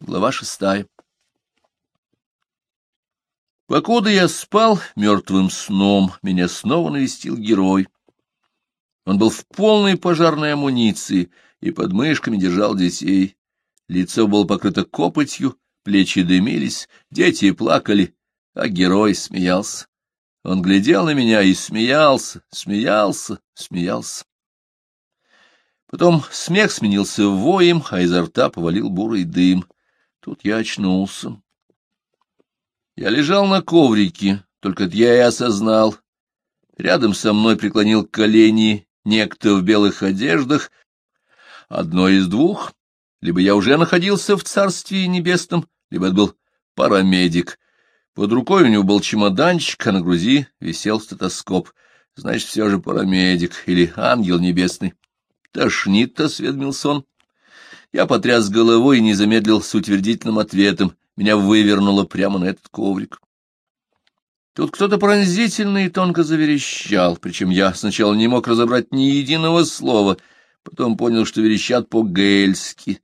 Глава шестая. Покуда я спал мертвым сном, меня снова навестил герой. Он был в полной пожарной амуниции и под мышками держал детей. Лицо было покрыто копотью, плечи дымились, дети плакали, а герой смеялся. Он глядел на меня и смеялся, смеялся, смеялся. Потом смех сменился воем, а изо рта повалил бурый дым. Тут я очнулся. Я лежал на коврике, только я и осознал. Рядом со мной преклонил колени некто в белых одеждах. Одно из двух. Либо я уже находился в Царстве Небесном, либо это был парамедик. Под рукой у него был чемоданчик, а на грузи висел стетоскоп. Значит, все же парамедик или ангел небесный. Тошнит-то, осведомился он. Я потряс головой и не замедлил с утвердительным ответом. Меня вывернуло прямо на этот коврик. Тут кто-то пронзительно и тонко заверещал, причем я сначала не мог разобрать ни единого слова, потом понял, что верещат по-гельски.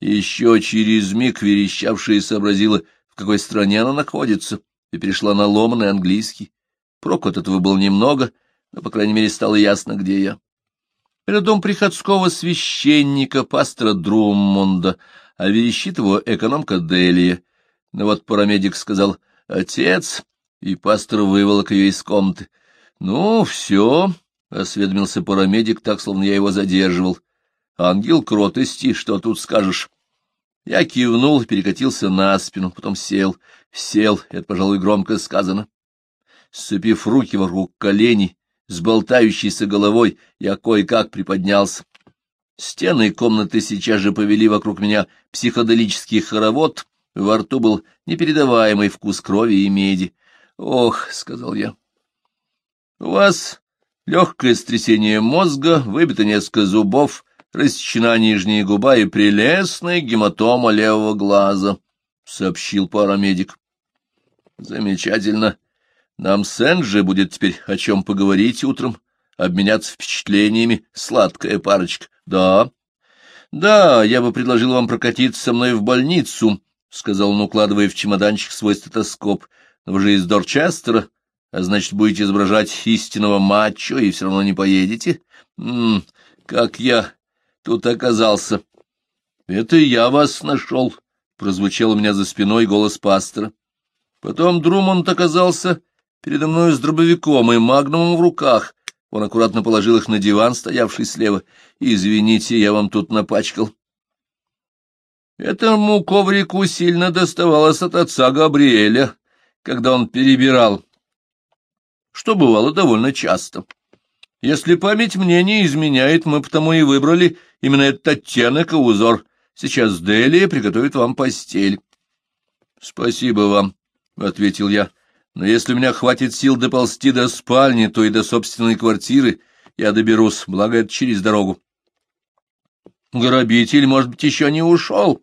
Еще через миг верещавшая сообразила, в какой стране она находится, и перешла на ломаный английский. Прок от этого был немного, но, по крайней мере, стало ясно, где я. Это дом приходского священника, пастора Друммонда, а верещит его экономка Делия. Но вот парамедик сказал «Отец», и пастор выволок ее из комнаты. «Ну, все», — осведомился парамедик, так, словно я его задерживал. «Ангел кротости, что тут скажешь?» Я кивнул, перекатился на спину, потом сел. Сел, это, пожалуй, громко сказано. Сцепив руки вокруг коленей, с болтающейся головой, я кое-как приподнялся. Стены комнаты сейчас же повели вокруг меня психоделический хоровод, во рту был непередаваемый вкус крови и меди. «Ох», — сказал я, — «у вас легкое стрясение мозга, выбито несколько зубов, рассечена нижняя губа и прелестная гематома левого глаза», — сообщил парамедик. «Замечательно. Нам с Энджи будет теперь о чем поговорить утром, обменяться впечатлениями, сладкая парочка. Да, да, я бы предложил вам прокатиться со мной в больницу, — сказал он, укладывая в чемоданчик свой стетоскоп. Но вы же из Дорчестера, а значит, будете изображать истинного мачо и все равно не поедете. М как я тут оказался. Это я вас нашел, — прозвучал у меня за спиной голос пастора. Потом Друмонд оказался передо мной с дробовиком и магнумом в руках. Он аккуратно положил их на диван, стоявший слева. «Извините, я вам тут напачкал». Этому коврику сильно доставалось от отца Габриэля, когда он перебирал, что бывало довольно часто. Если память мне не изменяет, мы потому и выбрали именно этот оттенок и узор. Сейчас Делия приготовит вам постель. — Спасибо вам, — ответил я. Но если у меня хватит сил доползти до спальни, то и до собственной квартиры я доберусь, благо это через дорогу. Грабитель, может быть, еще не ушел.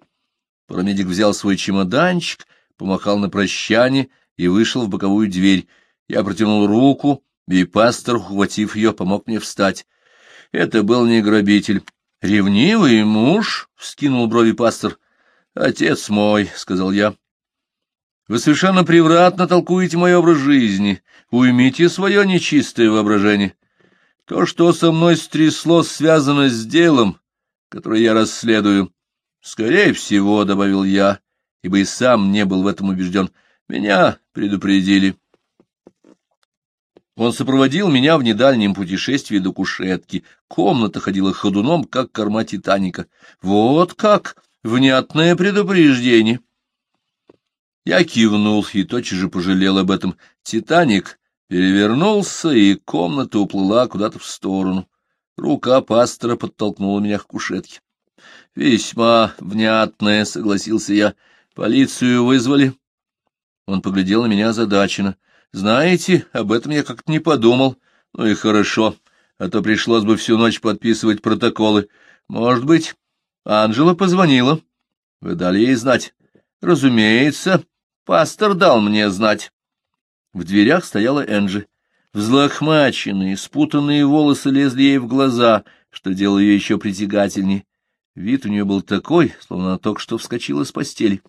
Парамедик взял свой чемоданчик, помахал на прощание и вышел в боковую дверь. Я протянул руку, и пастор, ухватив ее, помог мне встать. Это был не грабитель. «Ревнивый муж?» — вскинул брови пастор. «Отец мой», — сказал я. Вы совершенно превратно толкуете мой образ жизни. Уймите свое нечистое воображение. То, что со мной стрясло, связано с делом, которое я расследую. Скорее всего, — добавил я, ибо и сам не был в этом убежден, — меня предупредили. Он сопроводил меня в недальнем путешествии до кушетки. Комната ходила ходуном, как корма Титаника. Вот как! Внятное предупреждение! Я кивнул и тотчас же пожалел об этом. «Титаник» перевернулся, и комната уплыла куда-то в сторону. Рука пастора подтолкнула меня к кушетке. «Весьма внятное», — согласился я. «Полицию вызвали?» Он поглядел на меня озадаченно. «Знаете, об этом я как-то не подумал. Ну и хорошо, а то пришлось бы всю ночь подписывать протоколы. Может быть, Анжела позвонила. Вы дали ей знать?» «Разумеется», Пастор дал мне знать. В дверях стояла Энджи. Взлохмаченные, спутанные волосы лезли ей в глаза, что делало ее еще притягательнее. Вид у нее был такой, словно она только что вскочила с постели.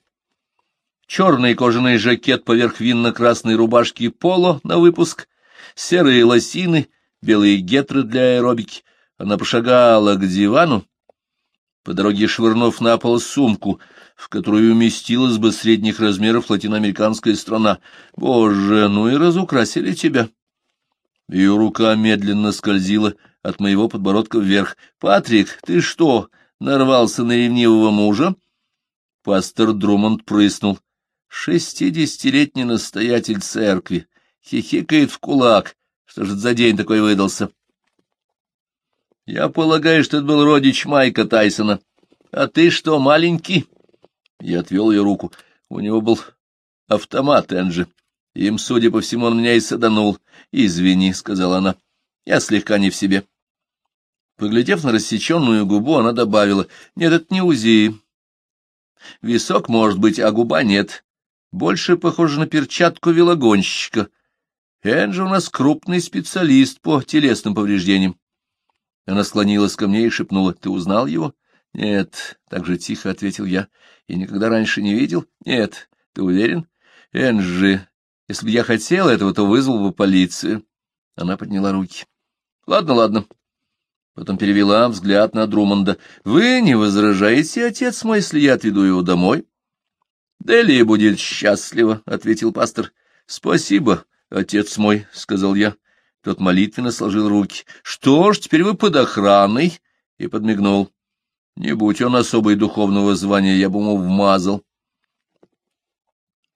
Черный кожаный жакет поверх винно-красной рубашки поло на выпуск, серые лосины, белые гетры для аэробики. Она пошагала к дивану, по дороге швырнув на пол сумку, в которую уместилась бы средних размеров латиноамериканская страна. Боже, ну и разукрасили тебя. Ее рука медленно скользила от моего подбородка вверх. «Патрик, ты что, нарвался на ревнивого мужа?» Пастор Друмонд прыснул. Шестидесятилетний настоятель церкви. Хихикает в кулак. Что же за день такой выдался? Я полагаю, что это был родич Майка Тайсона. А ты что, маленький? Я отвел ее руку. У него был автомат, Энджи. Им, судя по всему, он меня и саданул. Извини, — сказала она. Я слегка не в себе. Поглядев на рассеченную губу, она добавила. Нет, это не УЗИ. Висок может быть, а губа нет. Больше похоже на перчатку велогонщика. Энджи у нас крупный специалист по телесным повреждениям. Она склонилась ко мне и шепнула. — Ты узнал его? — Нет, — так же тихо ответил я. — И никогда раньше не видел? — Нет. Ты уверен? — Энджи, если бы я хотел этого, то вызвал бы полицию. Она подняла руки. — Ладно, ладно. Потом перевела взгляд на Друмонда. — Вы не возражаете, отец мой, если я отведу его домой? — Делия будет счастлива, — ответил пастор. — Спасибо, отец мой, — сказал я. Тот молитвенно сложил руки. — Что ж, теперь вы под охраной? И подмигнул. Не будь он особой духовного звания, я бы ему вмазал.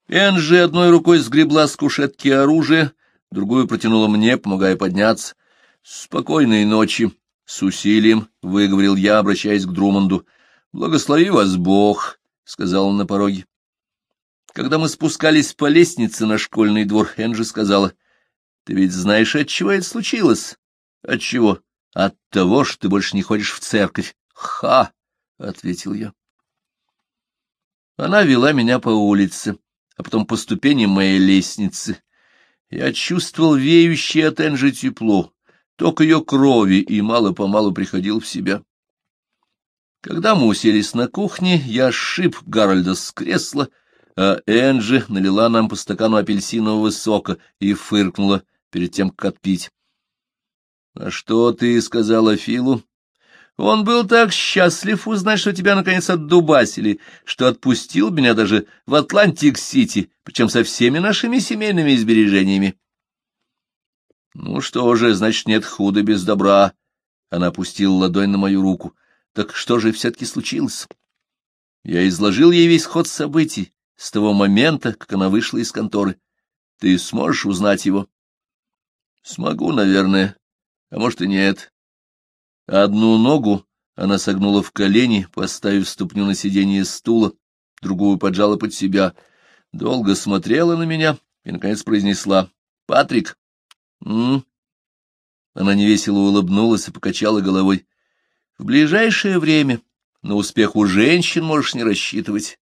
Энджи одной рукой сгребла с кушетки оружие, другую протянула мне, помогая подняться. — Спокойной ночи! — с усилием выговорил я, обращаясь к Друмонду. — Благослови вас Бог! — сказал он на пороге. Когда мы спускались по лестнице на школьный двор, Энджи сказала, ты ведь знаешь, от чего это случилось? От чего? От того, что ты больше не ходишь в церковь. Ха! — ответил я. Она вела меня по улице, а потом по ступеням моей лестницы. Я чувствовал веющее от Энжи тепло, ток ее крови, и мало-помалу приходил в себя. Когда мы уселись на кухне, я сшиб Гарольда с кресла, а Энджи налила нам по стакану апельсинового сока и фыркнула, перед тем, как отпить. — А что ты сказала Филу? Он был так счастлив узнать, что тебя наконец отдубасили, что отпустил меня даже в Атлантик-Сити, причем со всеми нашими семейными сбережениями. — Ну что же, значит, нет худа без добра. Она опустила ладонь на мою руку. — Так что же все-таки случилось? Я изложил ей весь ход событий с того момента, как она вышла из конторы. Ты сможешь узнать его? — Смогу, наверное, а может и нет. Одну ногу она согнула в колени, поставив ступню на сиденье стула, другую поджала под себя, долго смотрела на меня и, наконец, произнесла «Патрик!» Она невесело улыбнулась и покачала головой. «В ближайшее время на успех у женщин можешь не рассчитывать.